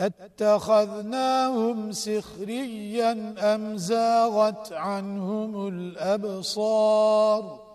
أتخذناهم سخريا أم زاغت عنهم الأبصار؟